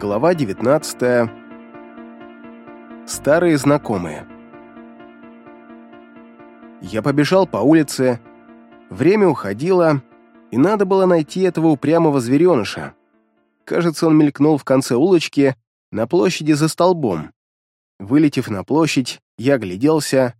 Глава 19. Старые знакомые. Я побежал по улице. Время уходило, и надо было найти этого упрямого звереныша. Кажется, он мелькнул в конце улочки на площади за столбом. Вылетев на площадь, я огляделся.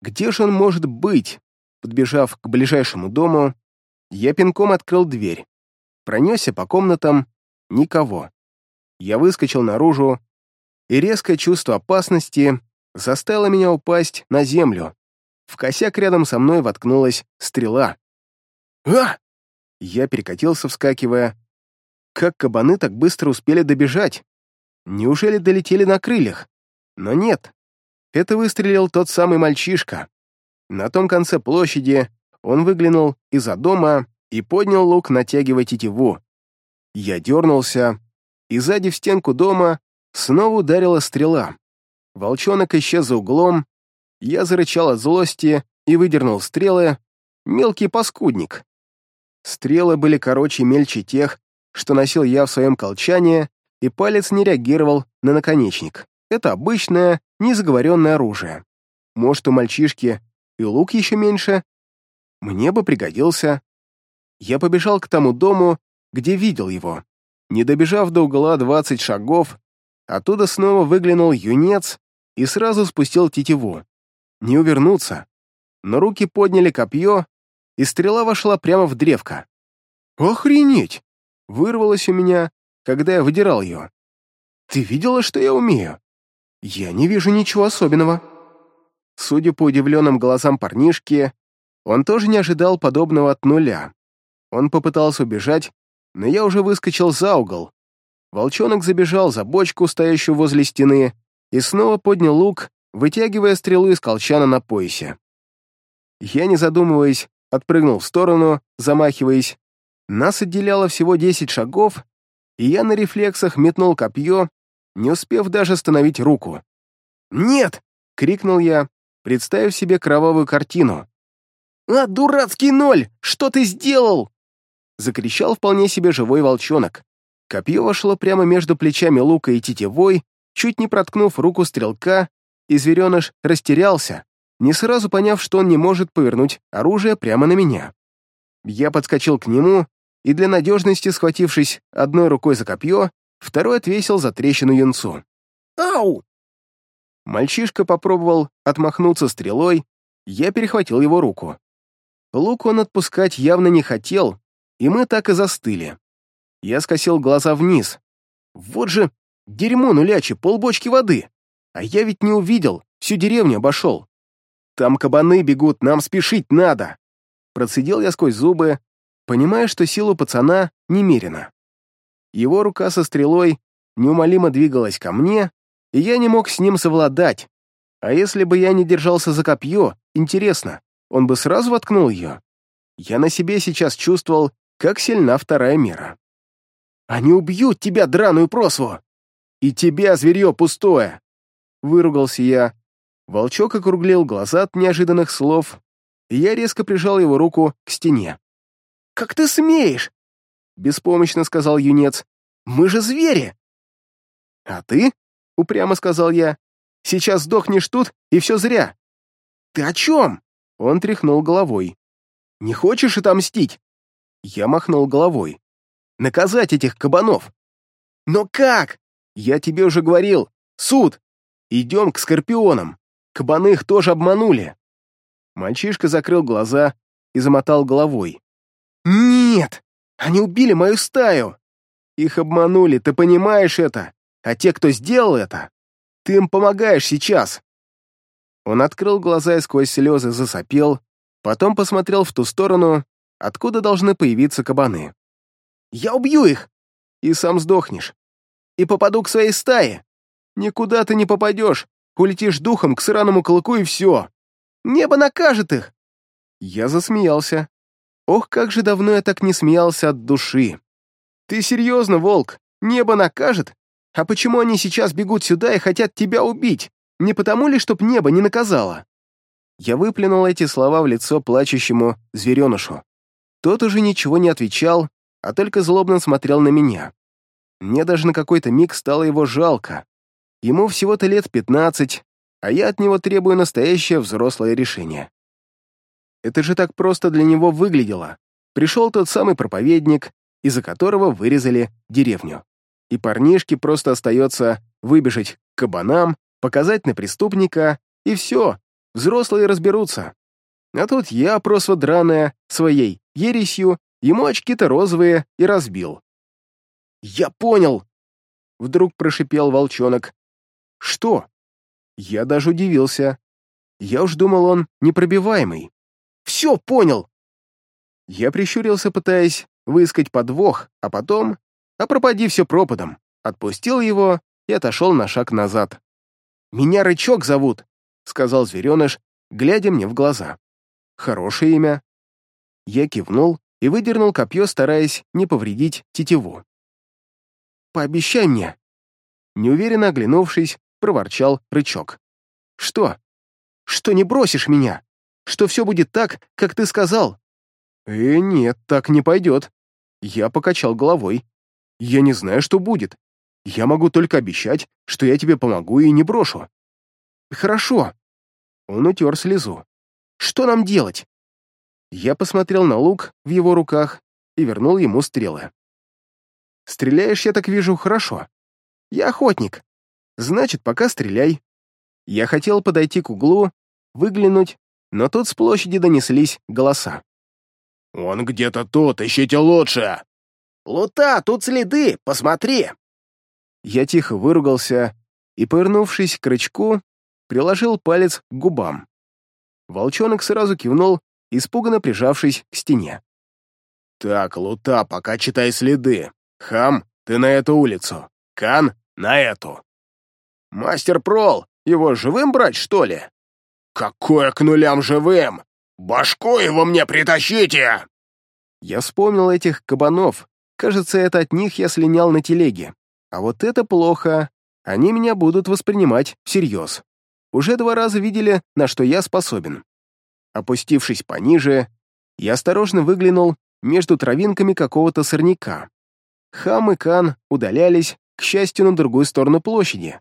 Где же он может быть? Подбежав к ближайшему дому, я пинком открыл дверь. Пронесся по комнатам. Никого я выскочил наружу, и резкое чувство опасности заставило меня упасть на землю. В косяк рядом со мной воткнулась стрела. «А!» Я перекатился, вскакивая. Как кабаны так быстро успели добежать? Неужели долетели на крыльях? Но нет. Это выстрелил тот самый мальчишка. На том конце площади он выглянул из-за дома и поднял лук, натягивая тетиву. Я дернулся, и сзади в стенку дома снова ударила стрела. Волчонок исчез за углом, я зарычал от злости и выдернул стрелы. Мелкий паскудник. Стрелы были короче и мельче тех, что носил я в своем колчане, и палец не реагировал на наконечник. Это обычное, незаговоренное оружие. Может, у мальчишки и лук еще меньше? Мне бы пригодился. Я побежал к тому дому, где видел его. Не добежав до угла 20 шагов, оттуда снова выглянул юнец и сразу спустил тетиву. Не увернуться. Но руки подняли копье, и стрела вошла прямо в древко. «Охренеть!» — вырвалось у меня, когда я выдирал ее. «Ты видела, что я умею?» «Я не вижу ничего особенного». Судя по удивленным глазам парнишки, он тоже не ожидал подобного от нуля. Он попытался убежать, но я уже выскочил за угол. Волчонок забежал за бочку, стоящую возле стены, и снова поднял лук, вытягивая стрелу из колчана на поясе. Я, не задумываясь, отпрыгнул в сторону, замахиваясь. Нас отделяло всего 10 шагов, и я на рефлексах метнул копье, не успев даже остановить руку. «Нет!» — крикнул я, представив себе кровавую картину. «А, дурацкий ноль! Что ты сделал?» закричал вполне себе живой волчонок. Копье вошло прямо между плечами лука и тетивой, чуть не проткнув руку стрелка, и звереныш растерялся, не сразу поняв, что он не может повернуть оружие прямо на меня. Я подскочил к нему и, для надежности схватившись одной рукой за копье, второй отвесил за трещину юнцу. «Ау!» Мальчишка попробовал отмахнуться стрелой, я перехватил его руку. Лук он отпускать явно не хотел, и мы так и застыли. Я скосил глаза вниз. Вот же дерьмо нулячи, полбочки воды. А я ведь не увидел, всю деревню обошел. Там кабаны бегут, нам спешить надо. Процедил я сквозь зубы, понимая, что сила пацана немерена. Его рука со стрелой неумолимо двигалась ко мне, и я не мог с ним совладать. А если бы я не держался за копье, интересно, он бы сразу воткнул ее? Я на себе сейчас чувствовал как сильна вторая мера. «Они убьют тебя, драную просву!» «И тебя, зверье пустое!» Выругался я. Волчок округлил глаза от неожиданных слов, и я резко прижал его руку к стене. «Как ты смеешь?» Беспомощно сказал юнец. «Мы же звери!» «А ты?» — упрямо сказал я. «Сейчас сдохнешь тут, и все зря!» «Ты о чем?» — он тряхнул головой. «Не хочешь отомстить?» Я махнул головой. «Наказать этих кабанов!» «Но как?» «Я тебе уже говорил. Суд! Идем к скорпионам. Кабаны их тоже обманули». Мальчишка закрыл глаза и замотал головой. «Нет! Они убили мою стаю!» «Их обманули, ты понимаешь это? А те, кто сделал это, ты им помогаешь сейчас!» Он открыл глаза и сквозь слезы засопел, потом посмотрел в ту сторону, откуда должны появиться кабаны. «Я убью их!» «И сам сдохнешь. И попаду к своей стае. Никуда ты не попадешь. Улетишь духом к сраному клыку и все. Небо накажет их!» Я засмеялся. Ох, как же давно я так не смеялся от души. «Ты серьезно, волк? Небо накажет? А почему они сейчас бегут сюда и хотят тебя убить? Не потому ли, чтоб небо не наказало?» Я выплюнул эти слова в лицо плачущему зверенышу. Тот уже ничего не отвечал, а только злобно смотрел на меня. Мне даже на какой-то миг стало его жалко. Ему всего-то лет 15, а я от него требую настоящее взрослое решение. Это же так просто для него выглядело. Пришел тот самый проповедник, из-за которого вырезали деревню. И парнишке просто остается выбежать к кабанам, показать на преступника, и все, взрослые разберутся. А тут я, просто драная, своей ересью, ему очки-то розовые и разбил. «Я понял!» — вдруг прошипел волчонок. «Что?» Я даже удивился. Я уж думал, он непробиваемый. «Все понял!» Я прищурился, пытаясь выискать подвох, а потом... А пропади все пропадом. Отпустил его и отошел на шаг назад. «Меня Рычок зовут», — сказал звереныш, глядя мне в глаза. «Хорошее имя. Я кивнул и выдернул копье, стараясь не повредить тетиву. «Пообещай мне!» Неуверенно оглянувшись, проворчал рычок. «Что? Что не бросишь меня? Что все будет так, как ты сказал?» «Э, нет, так не пойдет». Я покачал головой. «Я не знаю, что будет. Я могу только обещать, что я тебе помогу и не брошу». «Хорошо». Он утер слезу. «Что нам делать?» Я посмотрел на лук в его руках и вернул ему стрелы. «Стреляешь, я так вижу, хорошо. Я охотник. Значит, пока стреляй». Я хотел подойти к углу, выглянуть, но тут с площади донеслись голоса. «Он где-то тут, ищите лучше!» «Лута, тут следы, посмотри!» Я тихо выругался и, повернувшись к рычку, приложил палец к губам. Волчонок сразу кивнул испуганно прижавшись к стене. «Так, Лута, пока читай следы. Хам, ты на эту улицу. Кан, на эту». «Мастер Прол, его живым брать, что ли?» «Какое к нулям живым? Башку его мне притащите!» Я вспомнил этих кабанов. Кажется, это от них я слинял на телеге. А вот это плохо. Они меня будут воспринимать всерьез. Уже два раза видели, на что я способен. Опустившись пониже, я осторожно выглянул между травинками какого-то сорняка. Хам и Кан удалялись, к счастью, на другую сторону площади.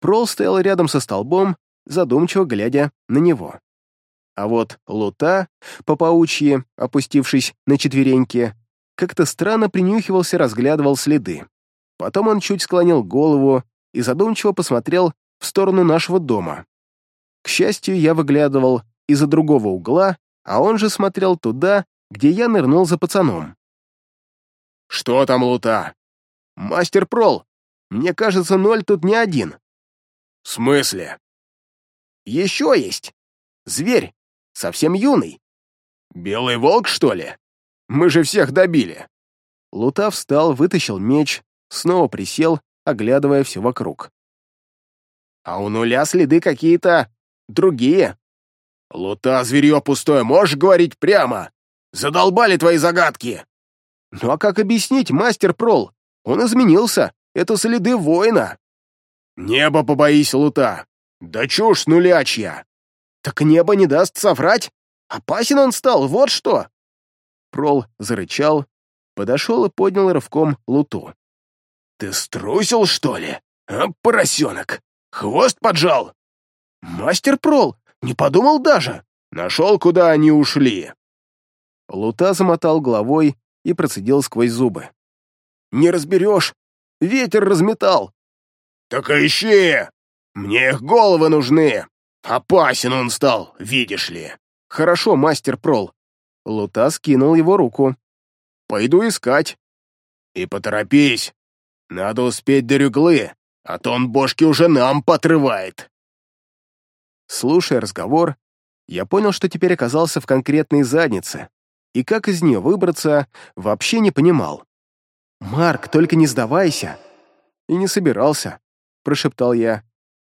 Прол стоял рядом со столбом, задумчиво глядя на него. А вот Лута, по опустившись на четвереньки, как-то странно принюхивался, разглядывал следы. Потом он чуть склонил голову и задумчиво посмотрел в сторону нашего дома. К счастью, я выглядывал из-за другого угла, а он же смотрел туда, где я нырнул за пацаном. «Что там, Лута?» «Мастер Прол, мне кажется, ноль тут не один». «В смысле?» «Еще есть. Зверь. Совсем юный». «Белый волк, что ли? Мы же всех добили». Лута встал, вытащил меч, снова присел, оглядывая все вокруг. «А у нуля следы какие-то другие. «Лута, зверье пустое, можешь говорить прямо? Задолбали твои загадки!» «Ну а как объяснить, мастер Прол? Он изменился. Это следы воина!» «Небо побоись, Лута! Да чушь нулячья!» «Так небо не даст соврать! Опасен он стал, вот что!» Прол зарычал, подошел и поднял рывком Луту. «Ты струсил, что ли? А, поросенок? Хвост поджал?» «Мастер Прол, не подумал даже. Нашел, куда они ушли. Лута замотал головой и процедил сквозь зубы. «Не разберешь! Ветер разметал!» «Так ищи! Мне их головы нужны! Опасен он стал, видишь ли!» «Хорошо, мастер Прол!» Лута скинул его руку. «Пойду искать!» «И поторопись! Надо успеть до рюглы, а то он бошки уже нам потрывает. Слушая разговор, я понял, что теперь оказался в конкретной заднице, и как из нее выбраться, вообще не понимал. «Марк, только не сдавайся!» «И не собирался», — прошептал я.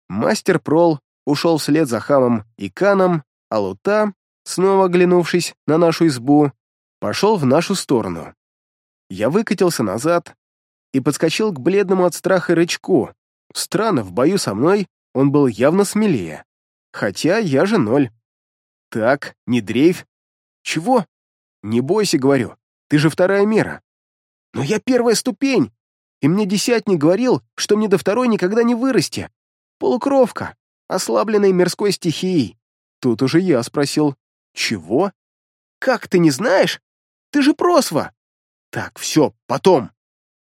Мастер Прол ушел вслед за хамом и каном, а Лута, снова оглянувшись на нашу избу, пошел в нашу сторону. Я выкатился назад и подскочил к бледному от страха рычку. Странно, в бою со мной он был явно смелее. Хотя я же ноль. Так, не дрейфь. Чего? Не бойся, говорю. Ты же вторая мера. Но я первая ступень. И мне десятник говорил, что мне до второй никогда не вырасти. Полукровка, ослабленной мирской стихией. Тут уже я спросил. Чего? Как ты не знаешь? Ты же просва. Так, все, потом.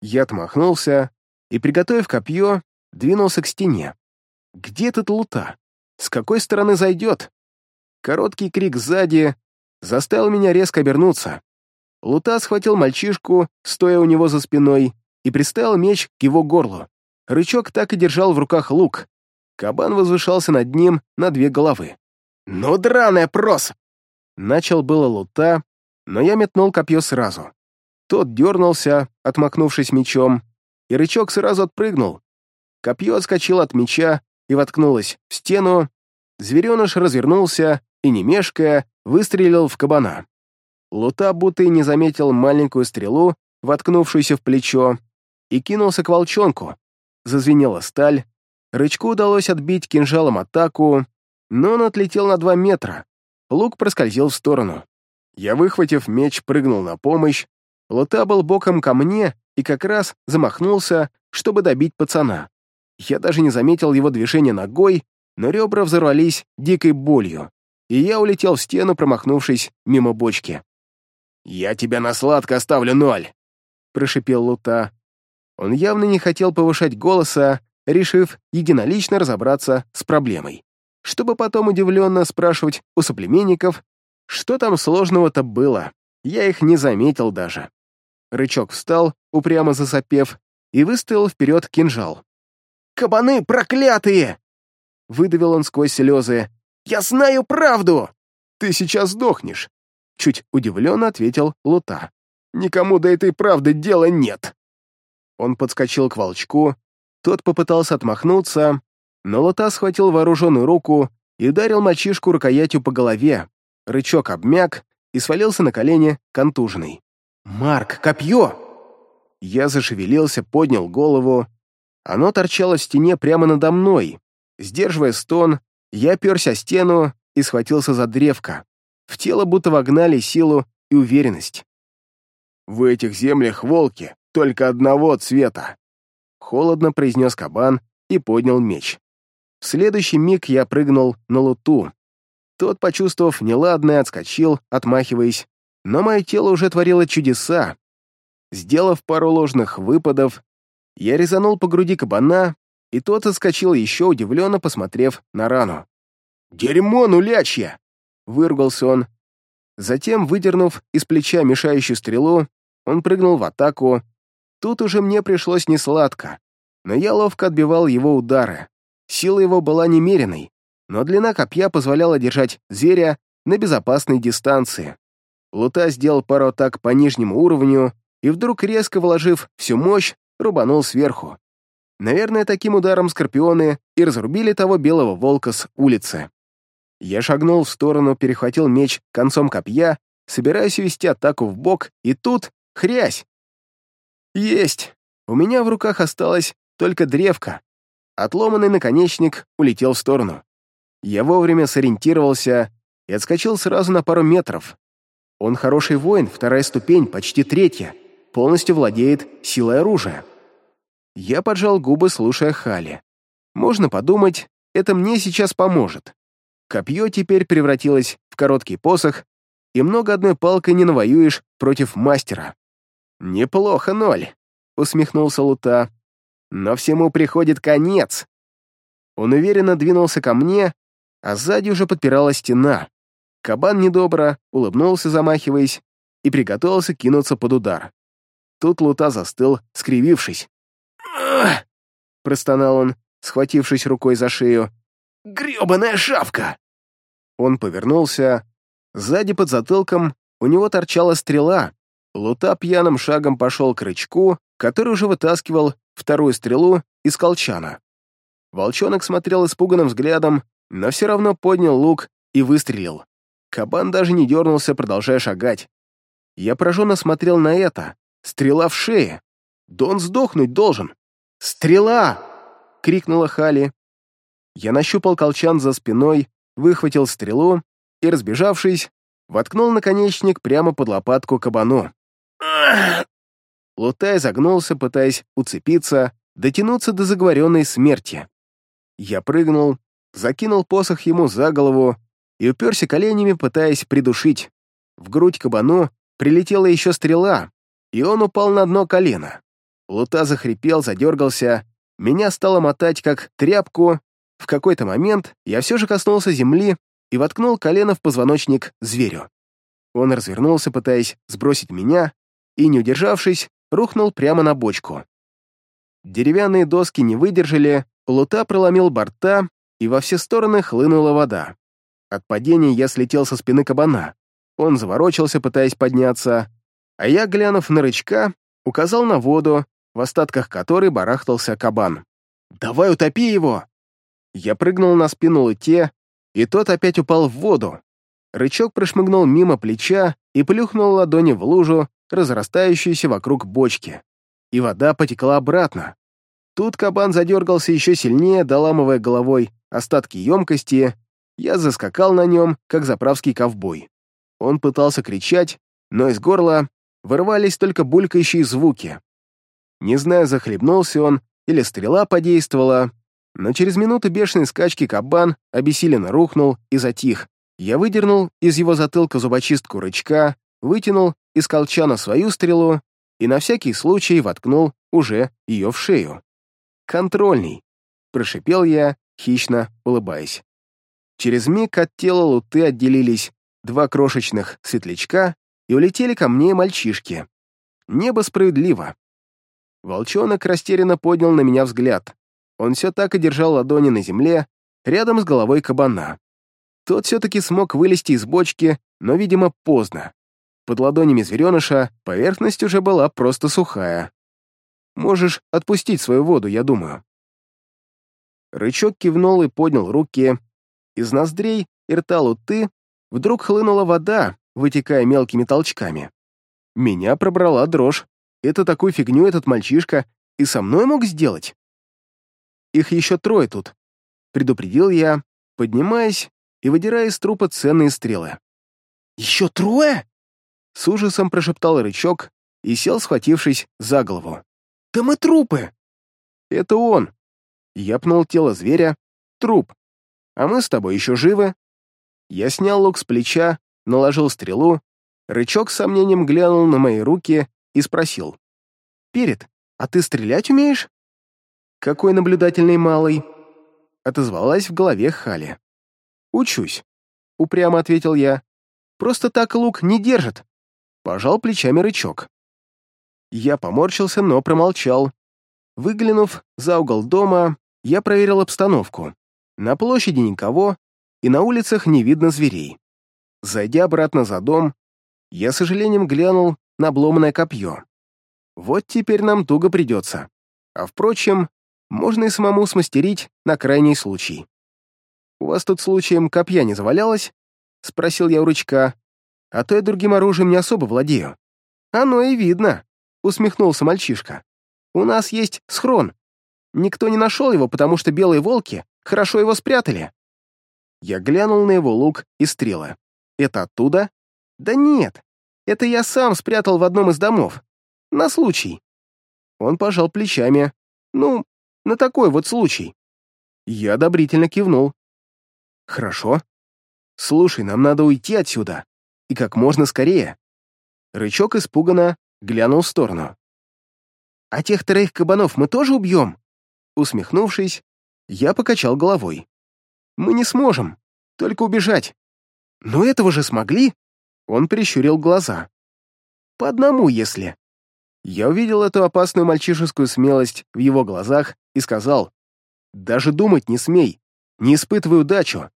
Я отмахнулся и, приготовив копье, двинулся к стене. Где тут лута? С какой стороны зайдет? Короткий крик сзади заставил меня резко обернуться. Лута схватил мальчишку, стоя у него за спиной, и приставил меч к его горлу. Рычок так и держал в руках лук. Кабан возвышался над ним на две головы. «Ну, драная прос!» Начал было Лута, но я метнул копье сразу. Тот дернулся, отмахнувшись мечом, и рычок сразу отпрыгнул. Копье отскочило от меча, и воткнулась в стену, звереныш развернулся и, не мешкая, выстрелил в кабана. Лута будто и не заметил маленькую стрелу, воткнувшуюся в плечо, и кинулся к волчонку. Зазвенела сталь, рычку удалось отбить кинжалом атаку, но он отлетел на два метра. Лук проскользил в сторону. Я, выхватив меч, прыгнул на помощь. Лута был боком ко мне и как раз замахнулся, чтобы добить пацана. Я даже не заметил его движения ногой, но ребра взорвались дикой болью, и я улетел в стену, промахнувшись мимо бочки. «Я тебя на сладко оставлю ноль!» — прошипел Лута. Он явно не хотел повышать голоса, решив единолично разобраться с проблемой, чтобы потом удивленно спрашивать у соплеменников, что там сложного-то было. Я их не заметил даже. Рычок встал, упрямо засопев, и выставил вперед кинжал. Кабаны проклятые!» Выдавил он сквозь слезы. «Я знаю правду!» «Ты сейчас сдохнешь!» Чуть удивленно ответил Лута. «Никому до этой правды дела нет!» Он подскочил к волчку, тот попытался отмахнуться, но Лота схватил вооруженную руку и ударил мальчишку рукоятью по голове. Рычок обмяк и свалился на колени, контуженный. «Марк, копье!» Я зашевелился, поднял голову оно торчало в стене прямо надо мной. Сдерживая стон, я перся о стену и схватился за древко. В тело будто вогнали силу и уверенность. «В этих землях волки только одного цвета!» Холодно произнес кабан и поднял меч. В следующий миг я прыгнул на луту. Тот, почувствовав неладное, отскочил, отмахиваясь, но мое тело уже творило чудеса. Сделав пару ложных выпадов, я резанул по груди кабана, и тот отскочил еще удивленно, посмотрев на рану. «Дерьмо нулячья! — выругался он. Затем, выдернув из плеча мешающую стрелу, он прыгнул в атаку. Тут уже мне пришлось несладко, но я ловко отбивал его удары. Сила его была немеренной, но длина копья позволяла держать зверя на безопасной дистанции. Лута сделал пару атак по нижнему уровню и вдруг, резко вложив всю мощь, рубанул сверху. Наверное, таким ударом скорпионы и разрубили того белого волка с улицы. Я шагнул в сторону, перехватил меч концом копья, собираясь вести атаку в бок, и тут — хрясь! Есть! У меня в руках осталась только древка. Отломанный наконечник улетел в сторону. Я вовремя сориентировался и отскочил сразу на пару метров. Он хороший воин, вторая ступень, почти третья — полностью владеет силой оружия. Я поджал губы, слушая Хали. Можно подумать, это мне сейчас поможет. Копье теперь превратилось в короткий посох, и много одной палкой не навоюешь против мастера. «Неплохо, Ноль», — усмехнулся Лута. «Но всему приходит конец». Он уверенно двинулся ко мне, а сзади уже подпирала стена. Кабан недобро улыбнулся, замахиваясь, и приготовился кинуться под удар. Тут Лута застыл, скривившись. простонал он, схватившись рукой за шею. Грёбаная шавка!» Он повернулся. Сзади под затылком у него торчала стрела. Лута пьяным шагом пошел к рычку, который уже вытаскивал вторую стрелу из колчана. Волчонок смотрел испуганным взглядом, но все равно поднял лук и выстрелил. Кабан даже не дернулся, продолжая шагать. Я пораженно смотрел на это, Стрела в шее. Да он сдохнуть должен. «Стрела!» — крикнула Хали. Я нащупал колчан за спиной, выхватил стрелу и, разбежавшись, воткнул наконечник прямо под лопатку кабану. Лутай загнулся, пытаясь уцепиться, дотянуться до заговоренной смерти. Я прыгнул, закинул посох ему за голову и уперся коленями, пытаясь придушить. В грудь кабану прилетела еще стрела, и он упал на дно колено. Лута захрипел, задергался, меня стало мотать, как тряпку. В какой-то момент я все же коснулся земли и воткнул колено в позвоночник зверю. Он развернулся, пытаясь сбросить меня, и, не удержавшись, рухнул прямо на бочку. Деревянные доски не выдержали, лута проломил борта, и во все стороны хлынула вода. От падения я слетел со спины кабана. Он заворочился, пытаясь подняться, а я, глянув на рычка, указал на воду, в остатках которой барахтался кабан. «Давай утопи его!» Я прыгнул на спину Луте, и тот опять упал в воду. Рычок прошмыгнул мимо плеча и плюхнул ладони в лужу, разрастающуюся вокруг бочки. И вода потекла обратно. Тут кабан задергался еще сильнее, доламывая головой остатки емкости. Я заскакал на нем, как заправский ковбой. Он пытался кричать, но из горла вырывались только булькающие звуки. Не знаю, захлебнулся он или стрела подействовала, но через минуту бешеной скачки кабан обессиленно рухнул и затих. Я выдернул из его затылка зубочистку рычка, вытянул из колчана свою стрелу и на всякий случай воткнул уже ее в шею. «Контрольный!» — прошипел я, хищно улыбаясь. Через миг от тела луты отделились два крошечных светлячка и улетели ко мне мальчишки. Небо справедливо. Волчонок растерянно поднял на меня взгляд. Он все так и держал ладони на земле, рядом с головой кабана. Тот все-таки смог вылезти из бочки, но, видимо, поздно. Под ладонями звереныша поверхность уже была просто сухая. Можешь отпустить свою воду, я думаю. Рычок кивнул и поднял руки. Из ноздрей и рта луты вдруг хлынула вода, вытекая мелкими толчками. Меня пробрала дрожь. Это такую фигню этот мальчишка и со мной мог сделать? Их еще трое тут, предупредил я, поднимаясь и выдирая из трупа ценные стрелы. «Еще трое?» С ужасом прошептал рычок и сел, схватившись за голову. «Да мы трупы!» «Это он!» Я пнул тело зверя. «Труп! А мы с тобой еще живы!» Я снял лук с плеча наложил стрелу, рычок с сомнением глянул на мои руки и спросил. «Перед, а ты стрелять умеешь?» «Какой наблюдательный малый!» Отозвалась в голове Хали. «Учусь», — упрямо ответил я. «Просто так лук не держит». Пожал плечами рычок. Я поморщился, но промолчал. Выглянув за угол дома, я проверил обстановку. На площади никого, и на улицах не видно зверей. Зайдя обратно за дом, я с сожалением глянул на обломанное копье. Вот теперь нам туго придется. А впрочем, можно и самому смастерить на крайний случай. «У вас тут случаем копья не завалялось?» — спросил я у ручка. «А то я другим оружием не особо владею». «Оно и видно», — усмехнулся мальчишка. «У нас есть схрон. Никто не нашел его, потому что белые волки хорошо его спрятали». Я глянул на его лук и стрелы. Это оттуда? Да нет, это я сам спрятал в одном из домов. На случай. Он пожал плечами. Ну, на такой вот случай. Я одобрительно кивнул. Хорошо. Слушай, нам надо уйти отсюда. И как можно скорее. Рычок испуганно глянул в сторону. «А тех троих кабанов мы тоже убьем?» Усмехнувшись, я покачал головой. «Мы не сможем, только убежать. Но этого же смогли. Он прищурил глаза. По одному, если. Я увидел эту опасную мальчишескую смелость в его глазах и сказал, «Даже думать не смей, не испытывай удачу».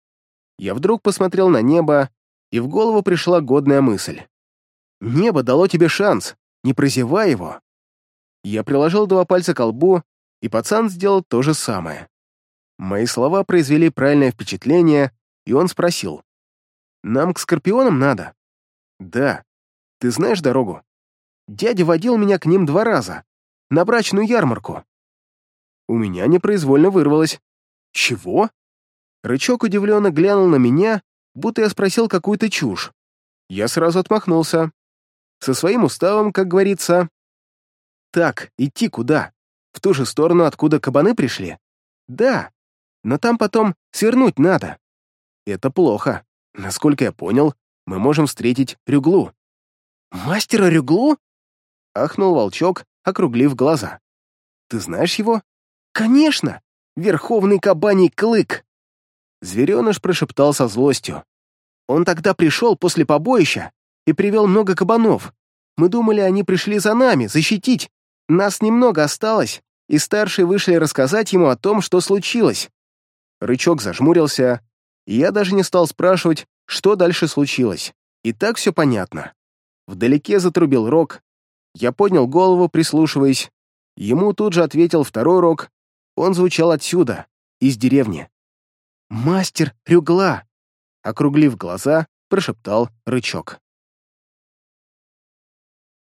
Я вдруг посмотрел на небо, и в голову пришла годная мысль. «Небо дало тебе шанс, не прозевай его». Я приложил два пальца к лбу, и пацан сделал то же самое. Мои слова произвели правильное впечатление, и он спросил, нам к скорпионам надо. Да. Ты знаешь дорогу? Дядя водил меня к ним два раза. На брачную ярмарку. У меня непроизвольно вырвалось. Чего? Рычок удивленно глянул на меня, будто я спросил какую-то чушь. Я сразу отмахнулся. Со своим уставом, как говорится. Так, идти куда? В ту же сторону, откуда кабаны пришли? Да, но там потом свернуть надо. Это плохо. Насколько я понял, мы можем встретить Рюглу». «Мастера Рюглу?» — ахнул волчок, округлив глаза. «Ты знаешь его?» «Конечно! Верховный кабаний клык!» Звереныш прошептал со злостью. «Он тогда пришел после побоища и привел много кабанов. Мы думали, они пришли за нами, защитить. Нас немного осталось, и старшие вышли рассказать ему о том, что случилось». Рычок зажмурился, я даже не стал спрашивать, что дальше случилось. И так все понятно. Вдалеке затрубил рог. Я поднял голову, прислушиваясь. Ему тут же ответил второй рог. Он звучал отсюда, из деревни. «Мастер Рюгла!» Округлив глаза, прошептал рычок.